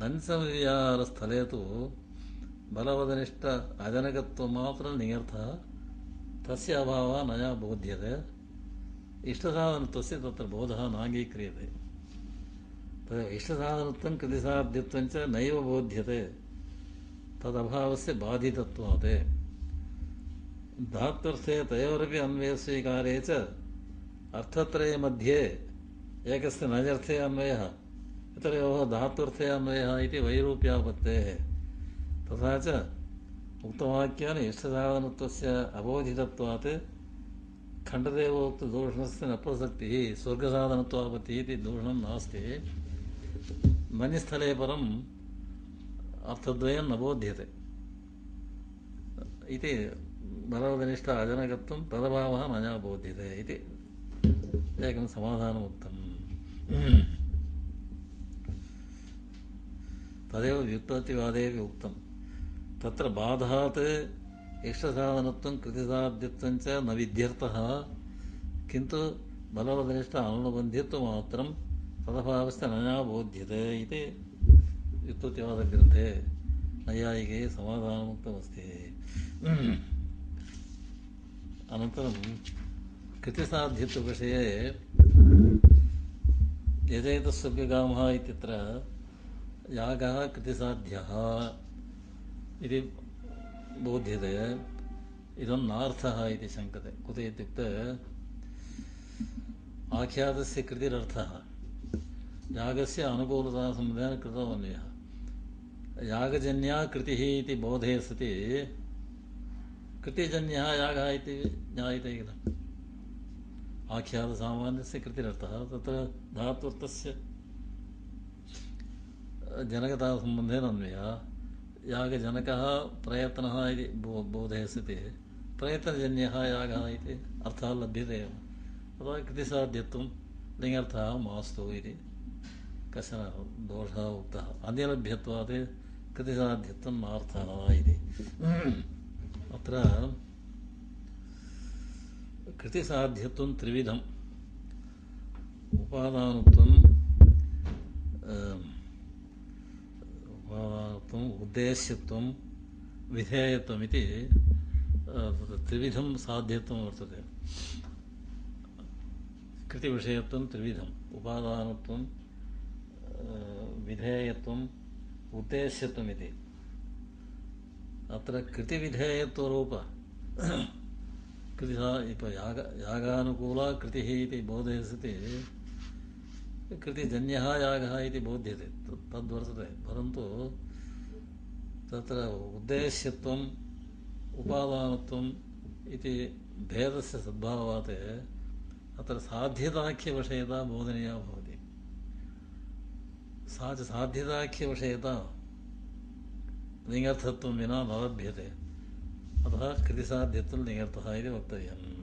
दंसविहारस्थले तु बलवदनिष्ठ अजनकत्वमात्र नियर्थः तस्य अभावः नया बोध्यते इष्टसाधनत्वस्य तत्र बोधः नाङ्गीक्रियते तदेव इष्टसाधनत्वं कृतिसाध्यत्वं च नैव बोध्यते तदभावस्य बाधितत्वात् धात्वर्थे तयोरपि अन्वयस्वीकारे च अर्थत्रयमध्ये एकस्य नजर्थे अन्वयः तत्रयोः धातुर्थयान्वयः इति वैरूप्यापत्ते तथा च उक्तवाक्यानि इष्टधावनत्वस्य अबोधितत्वात् खण्डदेवोक्तदूषणस्य प्रसक्तिः स्वर्गसाधनत्वापत्तिः इति दूषणं नास्ति मन्यस्थले परम् अर्थद्वयं न बोध्यते इति भगवदनिष्ठ अजनकत्वं तदभावः मया बोध्यते इति एकं समाधानमुक्तम् ತದೇ ವ್ಯುತ್ಪತ್ತಿವಾದೇ ಉಕ್ತಂ ತತ್ರ ಬಾಧಾತ್ ಇಷ್ಟಸಾಧನತ್ವಂ ಕೃತಿಸಾಧ್ಯತ್ವಂಚ ನ ವಿಧ್ಯರ್ಥ ಕಿಂತು ಬಲವದನಿಷ್ಠ ಅನುಬಂಧಿತ್ವ ಮಾತ್ರ ತದಭಾವಸ್ಥೆ ನಯಾ ಇದೆ ವ್ಯುತ್ಪತ್ತಿವಾದ ಗ್ರಂಥೆ ನಯಾಯಿಗೆ ಸಮಾಧಾನ ಮುಕ್ತಮಸ್ತಿ ಅನಂತರಂ ಕೃತಿಸಾಧ್ಯತ್ವ ವಿಷಯ ಯಜೇತ ಸುಗ್ಗಾಮ ಯಾಗः ಕೃತಿಸಾಧ್ಯः इति बोध्यते इदं नार्थः इति शङ्कते कुत इत्युक्ते आख्यातस्य कृतिरर्थः यागस्य अनुकूलतासम्बन्धेन कृतवन्यः यागजन्या कृतिः इति बोधे सति कृतिजन्यः यागः इति ज्ञायते किल आख्यातसामान्यस्य कृतिरर्थः तत्र तस्य जनकतासम्बन्धेन अन्वय यागजनकः प्रयत्नः इति बो बोधे सति प्रयत्नजन्यः यागः इति अर्थः लभ्यते एव अतः कृतिसाध्यत्वं लिङ्गर्थः मास्तु इति कश्चन दोषः उक्तः अन्यलभ्यत्वात् कृतिसाध्यत्वं मार्थः इति अत्र कृतिसाध्यत्वं त्रिविधम् उपादानत्वं त्रिविध विधेयत्वमिति वर्त है कृति कृतिविषयत्वं त्रिविध उपादान विधेयत्वम् उद्देश्यत्वमिति अत्र कृतिविधेयत्वरूप कृतिः कृति याग यागानुकूला कृतिः इति बोधयसति कृतिजन्यः यागः इति बोध्यते परंतु तत्र उद्देश्यत्वम् उपादानत्वम् इति भेदस्य सद्भावात् अत्र साध्यताख्यविषयता बोधनीया भवति सा च साध्यताख्यविषयता लिङ्गर्थत्वं विना न लभ्यते अतः कृतिसाध्यत्वं लिङ्गर्थः इति वक्तव्यम्